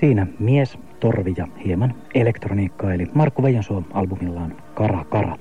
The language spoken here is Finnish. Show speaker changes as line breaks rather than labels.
Siinä mies, torvi ja hieman elektroniikkaa, eli Markku Veijansuo albumillaan Kara Kara.